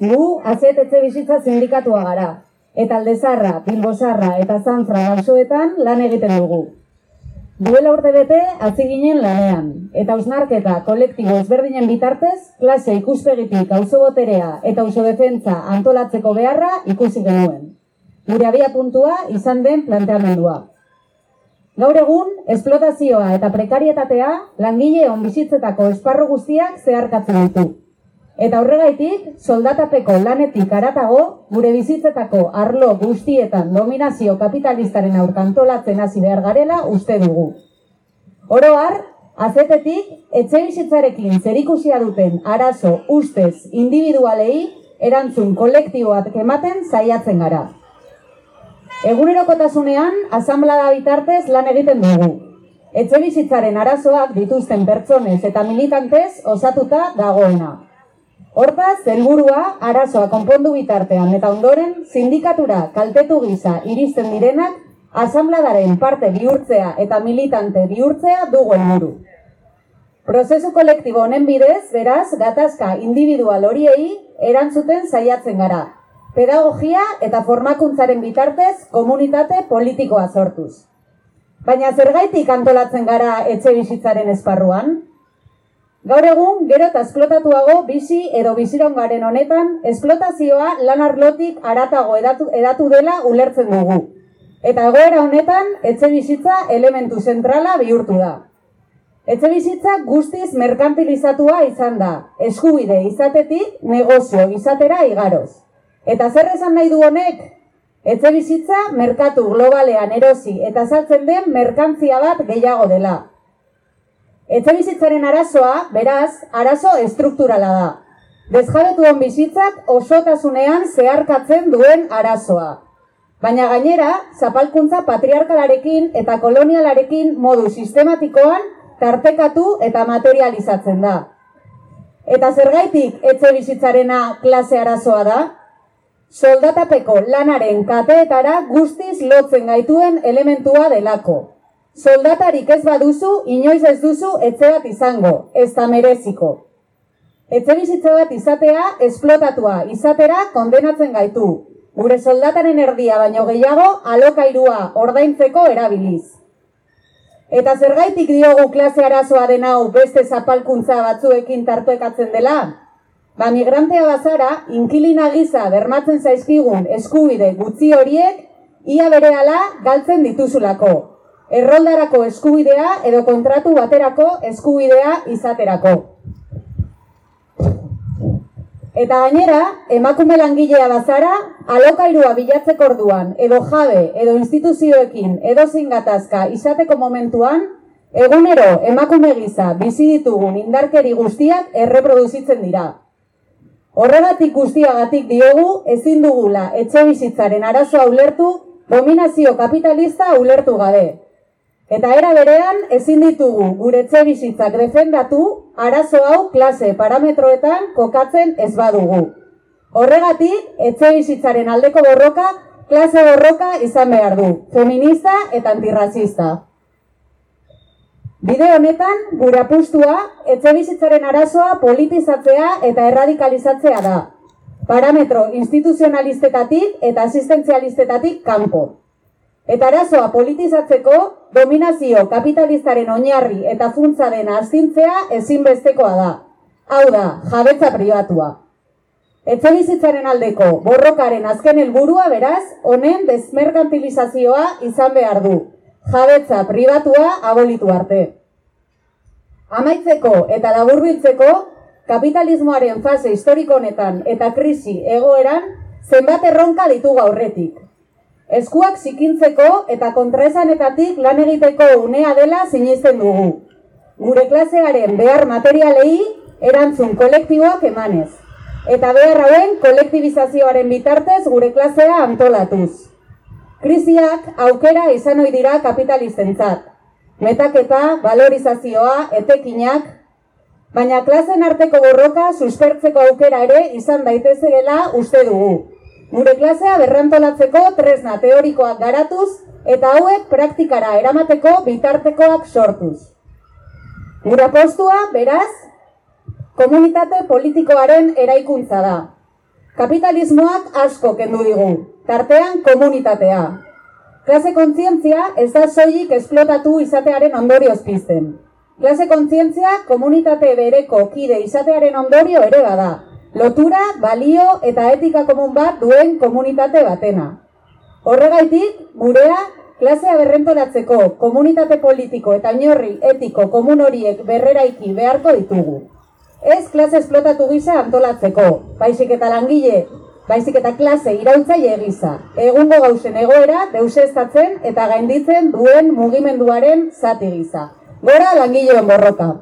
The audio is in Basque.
Gu, azet bizitza sindikatua gara, eta aldezarra, bilbosarra eta zantzra gauzoetan lan egiten dugu. Duela urte bete, hasi ginen lanean, eta usnarketa kolektibo ezberdinen bitartez, klase ikuspegitik auzo boterea eta auzo defentza antolatzeko beharra ikusi genuen. Gure abia puntua izan den planteamendua. Gaur egun, esplotazioa eta prekarietatea langile on bizitzetako esparru guztiak zeharkatzen ditu. Eta horregaitik, soldatapeko lanetik aratago, gure bizitzetako arlo guztietan dominazio kapitalistaren aurkantolatzen hasi behar garela uste dugu. Oro har, azetetik, etxe bizitzarekin zerikusia duten arazo ustez individualei erantzun kolektiboak ematen saiatzen gara. Egunerokotasunean, asamblada bitartez lan egiten dugu. Etxe bizitzaren arazoak dituzten pertsonez eta militantez osatuta dagoena. Hortaz, helburua arazoa konpondu bitartean eta ondoren sindikatura kaltetu gisa iristen direnak asambladaren parte bihurtzea eta militante bihurtzea dugu helburu. Prozesu kolektibo honen bidez, beraz, gatazka individual horiei erantzuten saiatzen gara. Pedagogia eta formakuntzaren bitartez komunitate politikoa sortuz. Baina zergaitik antolatzen gara etxe bizitzaren esparruan? Gaur egun, gero eta esplotatuago bizi edo biziron garen honetan, esplotazioa lan arlotik aratago edatu, edatu dela ulertzen dugu. Eta egoera honetan, etxe bizitza elementu zentrala bihurtu da. Etxe bizitza guztiz merkantilizatua izan da, eskubide izatetik negozio izatera igaroz. Eta zer esan nahi du honek? Etxe bizitza merkatu globalean erosi eta saltzen den merkantzia bat gehiago dela. Etxe bizitzaren arazoa, beraz, arazo estrukturala da. Desjabetu hon bizitzak osotasunean zeharkatzen duen arazoa. Baina gainera, zapalkuntza patriarkalarekin eta kolonialarekin modu sistematikoan tartekatu eta materializatzen da. Eta zergaitik etxe bizitzarena klase arazoa da? Soldatapeko lanaren kateetara guztiz lotzen gaituen elementua delako. Soldatarik ez baduzu, inoiz ez duzu etxe bat izango, ez da mereziko. Etxe bizitza bat izatea, esplotatua, izatera kondenatzen gaitu. Gure soldataren erdia baino gehiago, alokairua ordaintzeko erabiliz. Eta zergaitik diogu klase arazoa den hau beste zapalkuntza batzuekin tartuekatzen dela? Ba migrantea bazara, inkilina giza bermatzen zaizkigun eskubide gutxi horiek, ia berehala galtzen dituzulako erroldarako eskubidea edo kontratu baterako eskubidea izaterako. Eta gainera, emakume langilea bazara, alokairua bilatzeko orduan, edo jabe, edo instituzioekin, edo zingatazka izateko momentuan, egunero emakume giza bizi ditugun indarkeri guztiak erreproduzitzen dira. Horregatik guztiagatik diogu, ezin dugula etxe bizitzaren arazoa ulertu, dominazio kapitalista ulertu gabe. Eta era berean ezin ditugu gure etxe bizitzak defendatu arazo hau klase parametroetan kokatzen ez badugu. Horregatik, etxe bizitzaren aldeko borroka, klase borroka izan behar du, feminista eta antirrazista. Bide honetan, gure apustua, etxe bizitzaren arazoa politizatzea eta erradikalizatzea da. Parametro instituzionalistetatik eta asistentzialistetatik kanpo. Eta arazoa politizatzeko, dominazio kapitalistaren oinarri eta funtza dena azintzea ezinbestekoa da. Hau da, jabetza pribatua. Etxe bizitzaren aldeko borrokaren azken helburua beraz, honen desmerkantilizazioa izan behar du. Jabetza pribatua abolitu arte. Amaitzeko eta laburbiltzeko, kapitalismoaren fase historiko honetan eta krisi egoeran zenbat erronka ditugu aurretik. Eskuak zikintzeko eta kontraesanetatik lan egiteko unea dela sinisten dugu. Gure klasearen behar materialei erantzun kolektiboak emanez. Eta behar hauen kolektibizazioaren bitartez gure klasea antolatuz. Krisiak aukera izan ohi dira kapitalistentzat. Metaketa, valorizazioa, etekinak, baina klasen arteko borroka suspertzeko aukera ere izan daitezela uste dugu. Gure klasea berrantolatzeko tresna teorikoak garatuz eta hauek praktikara eramateko bitartekoak sortuz. Gure postua, beraz, komunitate politikoaren eraikuntza da. Kapitalismoak asko kendu digu, tartean komunitatea. Klase kontzientzia ez da soilik esplotatu izatearen ondorio pizten. Klase kontzientzia komunitate bereko kide izatearen ondorio ere bada. Lotura, balio eta etika komun bat duen komunitate batena. Horregaitik, gurea, klasea berrentolatzeko komunitate politiko eta inorri etiko komun horiek berreraiki beharko ditugu. Ez klase esplotatu gisa antolatzeko, baizik eta langile, baizik eta klase irautzaile gisa. Egungo gauzen egoera deusestatzen eta gainditzen duen mugimenduaren zati gisa. Gora langileon borroka.